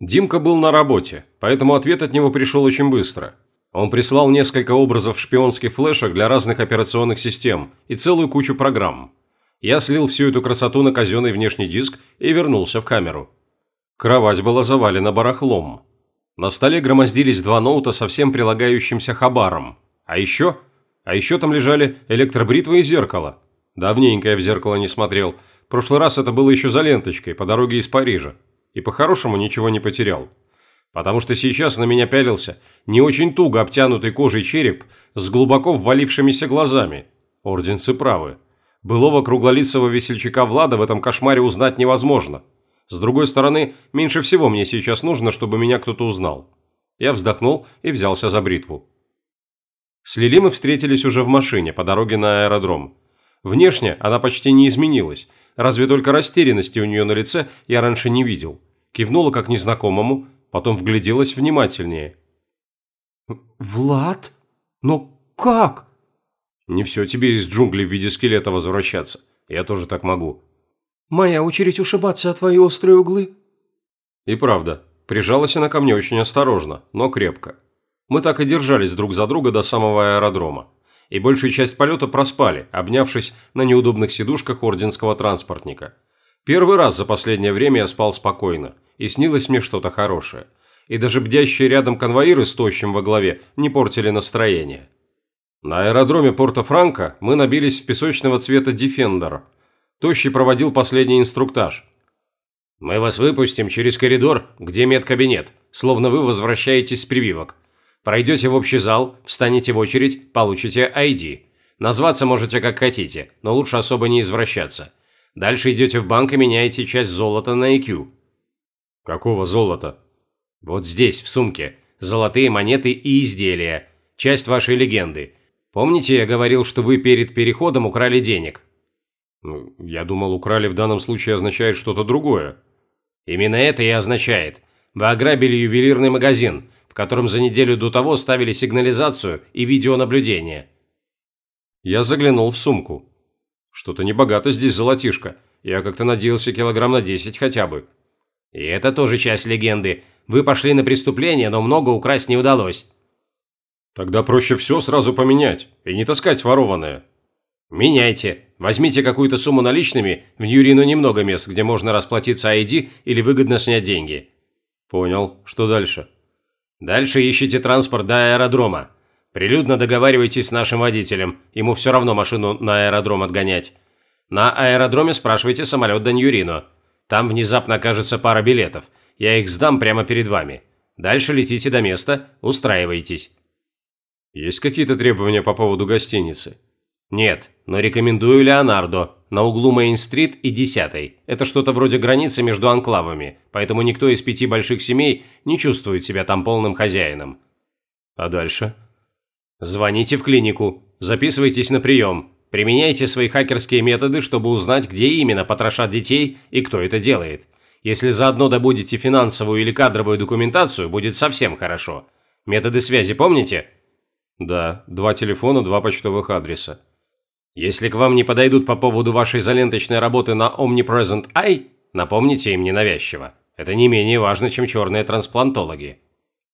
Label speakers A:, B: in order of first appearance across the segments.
A: Димка был на работе, поэтому ответ от него пришел очень быстро. Он прислал несколько образов шпионских флешек для разных операционных систем и целую кучу программ. Я слил всю эту красоту на казенный внешний диск и вернулся в камеру. Кровать была завалена барахлом. На столе громоздились два ноута со всем прилагающимся хабаром. А еще... А еще там лежали электробритва и зеркало. Давненько я в зеркало не смотрел. В прошлый раз это было еще за ленточкой, по дороге из Парижа и по-хорошему ничего не потерял. Потому что сейчас на меня пялился не очень туго обтянутый кожей череп с глубоко ввалившимися глазами. Орденцы правы. Былого круглолицего весельчака Влада в этом кошмаре узнать невозможно. С другой стороны, меньше всего мне сейчас нужно, чтобы меня кто-то узнал. Я вздохнул и взялся за бритву. С Лили мы встретились уже в машине по дороге на аэродром. Внешне она почти не изменилась, разве только растерянности у нее на лице я раньше не видел. Кивнула как незнакомому, потом вгляделась внимательнее.
B: «Влад? Но как?»
A: «Не все тебе из джунглей в виде скелета возвращаться. Я тоже так могу».
B: «Моя очередь ушибаться о твои острые углы?»
A: И правда, прижалась она ко мне очень осторожно, но крепко. Мы так и держались друг за друга до самого аэродрома и большую часть полета проспали, обнявшись на неудобных сидушках орденского транспортника. Первый раз за последнее время я спал спокойно, и снилось мне что-то хорошее. И даже бдящие рядом конвоиры с тощим во главе не портили настроение. На аэродроме Порто-Франко мы набились в песочного цвета «Дефендер». Тощий проводил последний инструктаж. «Мы вас выпустим через коридор, где медкабинет, словно вы возвращаетесь с прививок. Пройдете в общий зал, встанете в очередь, получите ID. Назваться можете как хотите, но лучше особо не извращаться. Дальше идете в банк и меняете часть золота на IQ. Какого золота? Вот здесь, в сумке. Золотые монеты и изделия. Часть вашей легенды. Помните, я говорил, что вы перед переходом украли денег? Ну, я думал, украли в данном случае означает что-то другое. Именно это и означает. Вы ограбили ювелирный магазин – в котором за неделю до того ставили сигнализацию и видеонаблюдение. Я заглянул в сумку. Что-то небогато здесь золотишко. Я как-то надеялся килограмм на 10 хотя бы. И это тоже часть легенды. Вы пошли на преступление, но много украсть не удалось. Тогда проще все сразу поменять и не таскать ворованное. Меняйте. Возьмите какую-то сумму наличными, в Юрину немного мест, где можно расплатиться ID или выгодно снять деньги. Понял. Что дальше? Дальше ищите транспорт до аэродрома. Прилюдно договаривайтесь с нашим водителем, ему все равно машину на аэродром отгонять. На аэродроме спрашивайте самолет до Ньюрино. Там внезапно окажется пара билетов. Я их сдам прямо перед вами. Дальше летите до места, устраивайтесь. Есть какие-то требования по поводу гостиницы? Нет, но рекомендую Леонардо, на углу Мейн-стрит и 10 Это что-то вроде границы между анклавами, поэтому никто из пяти больших семей не чувствует себя там полным хозяином. А дальше? Звоните в клинику, записывайтесь на прием, применяйте свои хакерские методы, чтобы узнать, где именно потрошат детей и кто это делает. Если заодно добудете финансовую или кадровую документацию, будет совсем хорошо. Методы связи помните? Да, два телефона, два почтовых адреса. Если к вам не подойдут по поводу вашей заленточной работы на Omnipresent Eye, напомните им ненавязчиво. Это не менее важно, чем черные трансплантологи.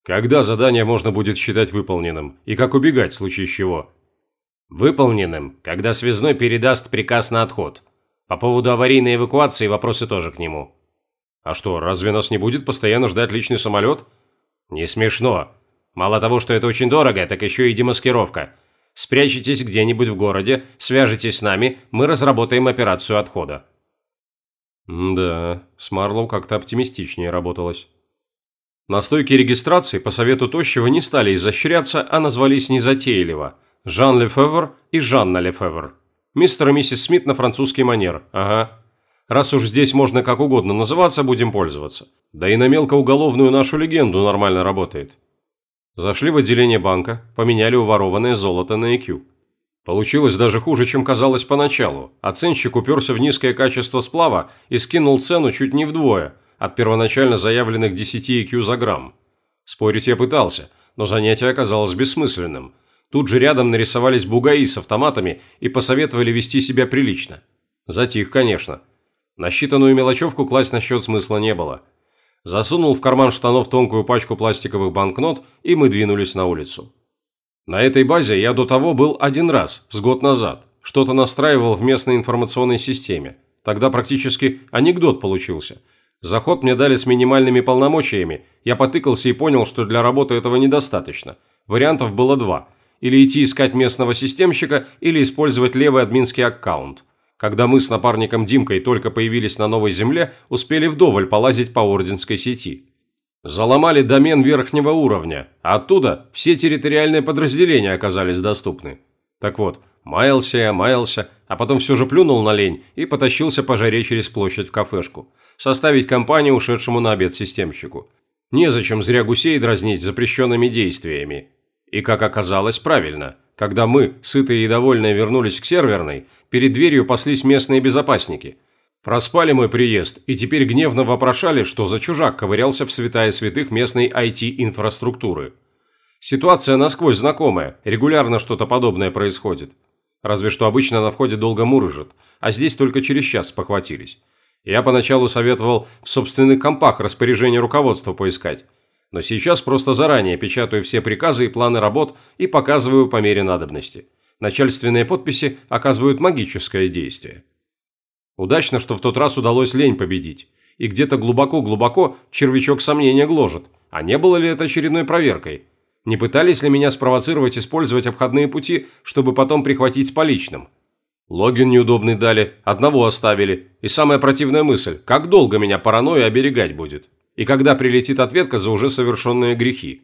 A: Когда задание можно будет считать выполненным? И как убегать в случае чего? Выполненным, когда связной передаст приказ на отход. По поводу аварийной эвакуации вопросы тоже к нему. А что, разве нас не будет постоянно ждать личный самолет? Не смешно. Мало того, что это очень дорого, так еще и демаскировка – Спрячетесь где-нибудь в городе, свяжитесь с нами, мы разработаем операцию отхода». Да, с Марлоу как-то оптимистичнее работалось. На стойке регистрации по совету Тощего не стали изощряться, а назвались незатейливо. Жан Лефевр и Жанна Лефевр. Мистер и миссис Смит на французский манер, ага. Раз уж здесь можно как угодно называться, будем пользоваться. Да и на мелкоуголовную нашу легенду нормально работает. Зашли в отделение банка, поменяли уворованное золото на IQ. Получилось даже хуже, чем казалось поначалу. Оценщик уперся в низкое качество сплава и скинул цену чуть не вдвое, от первоначально заявленных 10 IQ за грамм. Спорить я пытался, но занятие оказалось бессмысленным. Тут же рядом нарисовались бугаи с автоматами и посоветовали вести себя прилично. Затих, конечно. Насчитанную мелочевку класть на счет смысла не было. Засунул в карман штанов тонкую пачку пластиковых банкнот, и мы двинулись на улицу. На этой базе я до того был один раз, с год назад. Что-то настраивал в местной информационной системе. Тогда практически анекдот получился. Заход мне дали с минимальными полномочиями. Я потыкался и понял, что для работы этого недостаточно. Вариантов было два. Или идти искать местного системщика, или использовать левый админский аккаунт. Когда мы с напарником Димкой только появились на новой земле, успели вдоволь полазить по орденской сети. Заломали домен верхнего уровня, а оттуда все территориальные подразделения оказались доступны. Так вот, маялся я, маялся, а потом все же плюнул на лень и потащился по жаре через площадь в кафешку. Составить компанию ушедшему на обед системщику. Незачем зря гусей дразнить запрещенными действиями. И, как оказалось, правильно. Когда мы, сытые и довольные, вернулись к серверной, перед дверью паслись местные безопасники. Проспали мой приезд и теперь гневно вопрошали, что за чужак ковырялся в святая святых местной IT-инфраструктуры. Ситуация насквозь знакомая, регулярно что-то подобное происходит. Разве что обычно на входе долго мурыжит, а здесь только через час похватились. Я поначалу советовал в собственных компах распоряжение руководства поискать, но сейчас просто заранее печатаю все приказы и планы работ и показываю по мере надобности. Начальственные подписи оказывают магическое действие. Удачно, что в тот раз удалось лень победить. И где-то глубоко-глубоко червячок сомнения гложет. А не было ли это очередной проверкой? Не пытались ли меня спровоцировать использовать обходные пути, чтобы потом прихватить с поличным? Логин неудобный дали, одного оставили. И самая противная мысль, как долго меня паранойя оберегать будет? И когда прилетит ответка за уже совершенные грехи?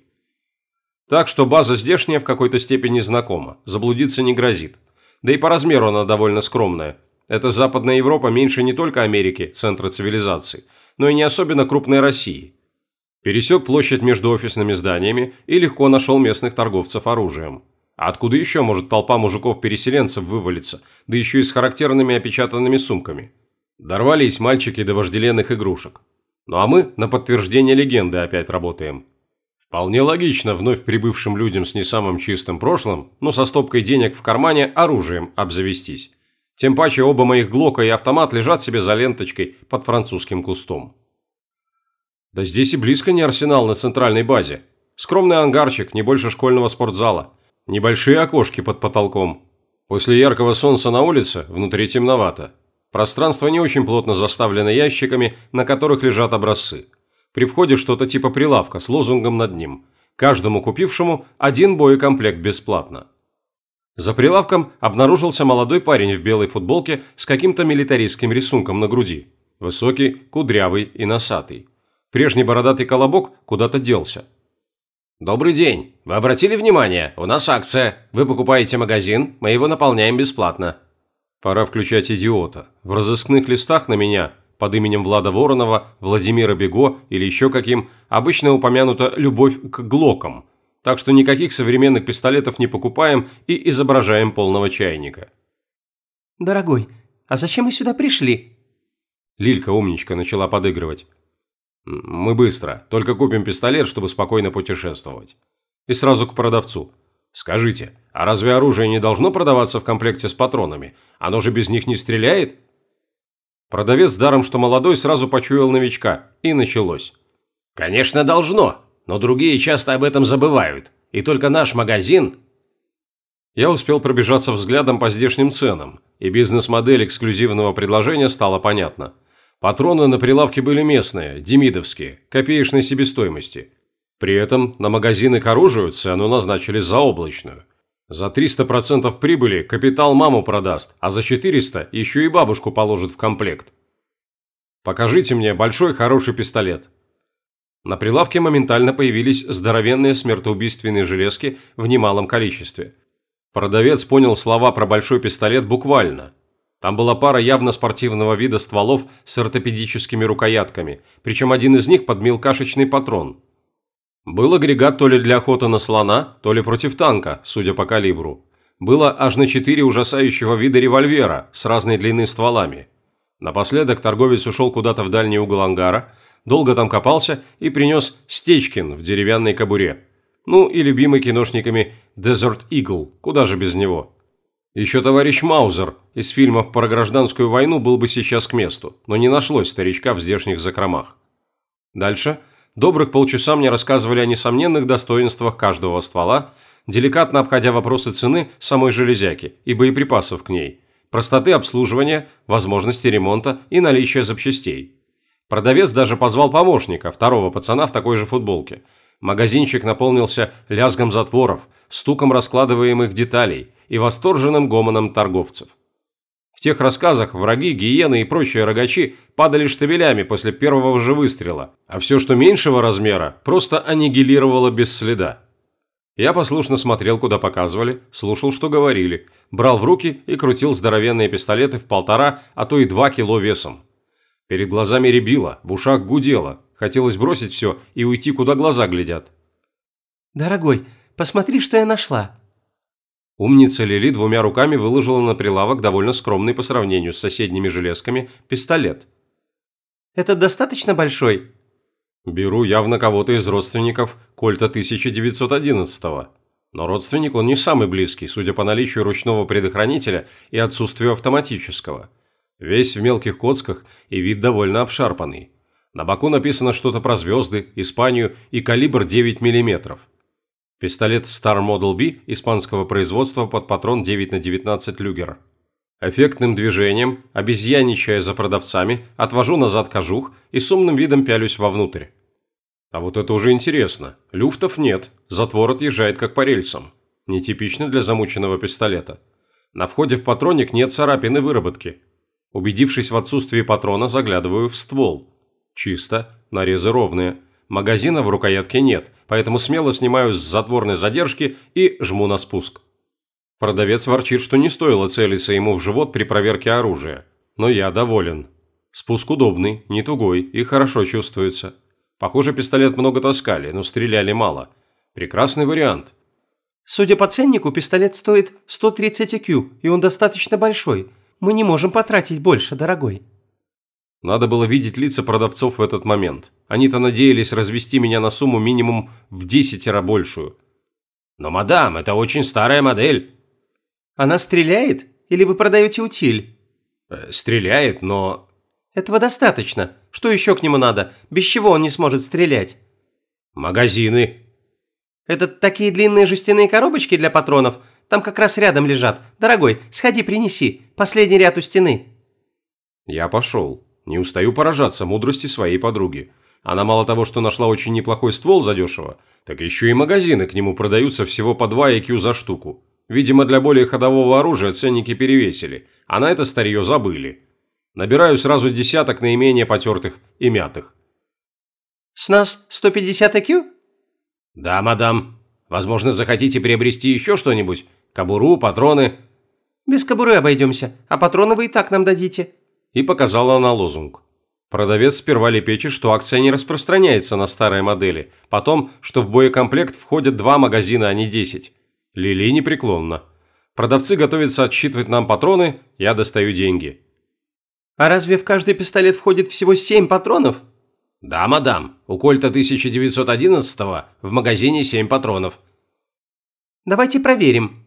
A: Так что база здешняя в какой-то степени знакома, заблудиться не грозит. Да и по размеру она довольно скромная. Это Западная Европа меньше не только Америки, центра цивилизации, но и не особенно крупной России. Пересек площадь между офисными зданиями и легко нашел местных торговцев оружием. А откуда еще может толпа мужиков-переселенцев вывалиться, да еще и с характерными опечатанными сумками? Дорвались мальчики до вожделенных игрушек. Ну а мы на подтверждение легенды опять работаем. Вполне логично вновь прибывшим людям с не самым чистым прошлым, но со стопкой денег в кармане оружием обзавестись. Тем паче оба моих Глока и автомат лежат себе за ленточкой под французским кустом. Да здесь и близко не арсенал на центральной базе. Скромный ангарчик, не больше школьного спортзала. Небольшие окошки под потолком. После яркого солнца на улице внутри темновато. Пространство не очень плотно заставлено ящиками, на которых лежат образцы. При входе что-то типа прилавка с лозунгом над ним. Каждому купившему один боекомплект бесплатно. За прилавком обнаружился молодой парень в белой футболке с каким-то милитаристским рисунком на груди. Высокий, кудрявый и носатый. Прежний бородатый колобок куда-то делся. «Добрый день. Вы обратили внимание? У нас акция. Вы покупаете магазин, мы его наполняем бесплатно». Пора включать идиота. В разыскных листах на меня под именем Влада Воронова, Владимира Бего или еще каким, обычно упомянута любовь к глокам, так что никаких современных пистолетов не покупаем и изображаем полного чайника.
B: «Дорогой, а зачем мы сюда пришли?»
A: Лилька умничка начала подыгрывать. «Мы быстро, только купим пистолет, чтобы спокойно путешествовать». И сразу к продавцу. «Скажите, а разве оружие не должно продаваться в комплекте с патронами? Оно же без них не стреляет?» Продавец, даром что молодой, сразу почуял новичка, и началось. «Конечно, должно, но другие часто об этом забывают, и только наш магазин...» Я успел пробежаться взглядом по здешним ценам, и бизнес-модель эксклюзивного предложения стала понятна. Патроны на прилавке были местные, демидовские, копеечной себестоимости. При этом на магазины к оружию цену назначили заоблачную. За 300% прибыли капитал маму продаст, а за 400 еще и бабушку положит в комплект. Покажите мне большой хороший пистолет. На прилавке моментально появились здоровенные смертоубийственные железки в немалом количестве. Продавец понял слова про большой пистолет буквально. Там была пара явно спортивного вида стволов с ортопедическими рукоятками, причем один из них под мелкашечный патрон – был агрегат то ли для охоты на слона, то ли против танка, судя по калибру. Было аж на четыре ужасающего вида револьвера с разной длины стволами. Напоследок торговец ушел куда-то в дальний угол ангара, долго там копался и принес Стечкин в деревянной кобуре. Ну и любимый киношниками Desert Eagle, куда же без него. Еще товарищ Маузер из фильмов про гражданскую войну был бы сейчас к месту, но не нашлось старичка в здешних закромах. Дальше добрых полчаса мне рассказывали о несомненных достоинствах каждого ствола, деликатно обходя вопросы цены самой железяки и боеприпасов к ней, простоты обслуживания, возможности ремонта и наличия запчастей. Продавец даже позвал помощника, второго пацана в такой же футболке. Магазинчик наполнился лязгом затворов, стуком раскладываемых деталей и восторженным гомоном торговцев. В тех рассказах враги, гиены и прочие рогачи падали штабелями после первого же выстрела, а все, что меньшего размера, просто аннигилировало без следа. Я послушно смотрел, куда показывали, слушал, что говорили, брал в руки и крутил здоровенные пистолеты в полтора, а то и два кило весом. Перед глазами рябило, в ушах гудело, хотелось бросить все и уйти, куда глаза глядят.
B: «Дорогой, посмотри, что я нашла»,
A: Умница Лили двумя руками выложила на прилавок довольно скромный по сравнению с соседними железками пистолет.
B: «Это достаточно большой?»
A: «Беру явно кого-то из родственников Кольта 1911-го. Но родственник он не самый близкий, судя по наличию ручного предохранителя и отсутствию автоматического. Весь в мелких коцках и вид довольно обшарпанный. На боку написано что-то про звезды, Испанию и калибр 9 миллиметров. Пистолет Star Model B испанского производства под патрон 9 на 19 люгер. Эффектным движением, обезьяничая за продавцами, отвожу назад кожух и с умным видом пялюсь вовнутрь. А вот это уже интересно. Люфтов нет, затвор отъезжает как по рельсам. Нетипично для замученного пистолета. На входе в патроник нет царапины выработки. Убедившись в отсутствии патрона, заглядываю в ствол. Чисто, нарезы ровные – Магазина в рукоятке нет, поэтому смело снимаю с затворной задержки и жму на спуск. Продавец ворчит, что не стоило целиться ему в живот при проверке оружия. Но я доволен. Спуск удобный, не тугой и хорошо чувствуется. Похоже, пистолет много таскали, но стреляли мало. Прекрасный вариант.
B: Судя по ценнику, пистолет стоит 130 IQ, и он достаточно большой. Мы не можем потратить больше, дорогой.
A: Надо было видеть лица продавцов в этот момент. Они-то надеялись развести меня на сумму минимум в десятеро большую. «Но, мадам, это очень старая модель».
B: «Она стреляет? Или вы продаете утиль?»
A: э, «Стреляет, но...»
B: «Этого достаточно. Что еще к нему надо? Без чего он не сможет стрелять?»
A: «Магазины».
B: «Это такие длинные жестяные коробочки для патронов? Там как раз рядом лежат. Дорогой, сходи принеси. Последний ряд у стены».
A: Я пошел. Не устаю поражаться мудрости своей подруги. Она мало того, что нашла очень неплохой ствол задешево, так еще и магазины к нему продаются всего по 2 IQ за штуку. Видимо, для более ходового оружия ценники перевесили, а на это старье забыли. Набираю сразу десяток наименее потертых и мятых.
B: «С нас 150 IQ?»
A: «Да, мадам. Возможно, захотите приобрести еще что-нибудь? Кобуру, патроны?»
B: «Без кобуры обойдемся, а патроны вы и так нам дадите»
A: и показала на лозунг. Продавец сперва лепечет, что акция не распространяется на старые модели, потом, что в боекомплект входят два магазина, а не десять. Лили непреклонно. Продавцы готовятся отсчитывать нам патроны, я достаю деньги.
B: «А разве в каждый пистолет входит всего семь патронов?»
A: «Да, мадам. У Кольта 1911-го в магазине семь патронов».
B: «Давайте проверим»,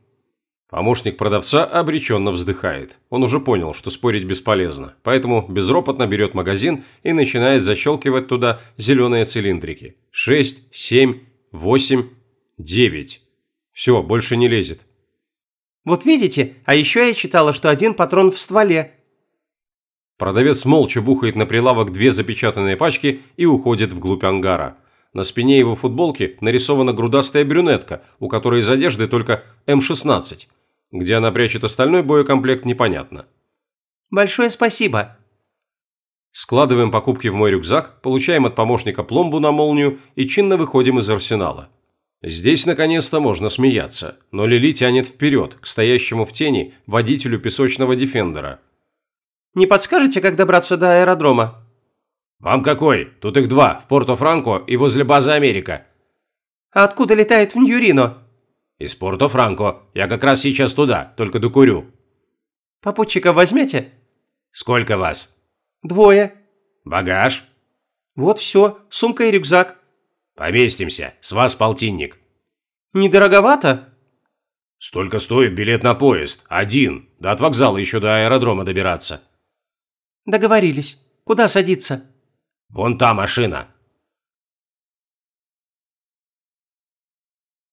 A: Помощник продавца обреченно вздыхает. Он уже понял, что спорить бесполезно, поэтому безропотно берет магазин и начинает защелкивать туда зеленые цилиндрики. Шесть, семь, восемь, девять. Все, больше не лезет.
B: «Вот видите, а еще я читала, что один патрон в стволе».
A: Продавец молча бухает на прилавок две запечатанные пачки и уходит вглубь ангара. На спине его футболки нарисована грудастая брюнетка, у которой из одежды только М-16. Где она прячет остальной боекомплект, непонятно.
B: «Большое спасибо!»
A: Складываем покупки в мой рюкзак, получаем от помощника пломбу на молнию и чинно выходим из арсенала. Здесь наконец-то можно смеяться, но Лили тянет вперед, к стоящему в тени водителю песочного дефендера.
B: «Не подскажете, как добраться до аэродрома?»
A: «Вам какой? Тут их два, в Порто-Франко и возле базы Америка».
B: «А откуда летает в Ньюрино?»
A: «Из Порто-Франко. Я как раз сейчас туда, только докурю».
B: «Попутчика возьмете?»
A: «Сколько вас?»
B: «Двое».
A: «Багаж?»
B: «Вот все, сумка и рюкзак».
A: «Поместимся. С вас полтинник».
B: «Недороговато?»
A: «Столько стоит билет на поезд. Один. Да от вокзала еще до аэродрома добираться».
B: «Договорились. Куда садиться?»
A: «Вон та машина.